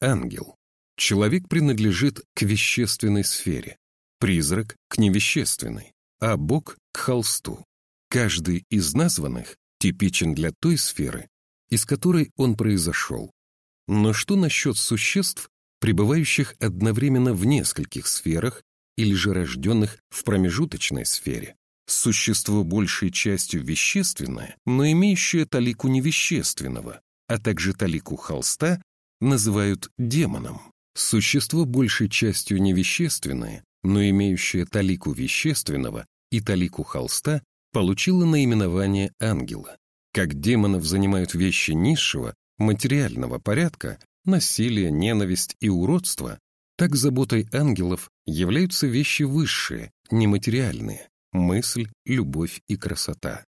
Ангел. Человек принадлежит к вещественной сфере, призрак — к невещественной, а Бог — к холсту. Каждый из названных типичен для той сферы, из которой он произошел. Но что насчет существ, пребывающих одновременно в нескольких сферах или же рожденных в промежуточной сфере? Существо большей частью вещественное, но имеющее талику невещественного, а также талику холста, называют демоном. Существо большей частью невещественное, но имеющее талику вещественного и талику холста, получило наименование ангела. Как демонов занимают вещи низшего, материального порядка, насилие, ненависть и уродство, так заботой ангелов являются вещи высшие, нематериальные, мысль, любовь и красота.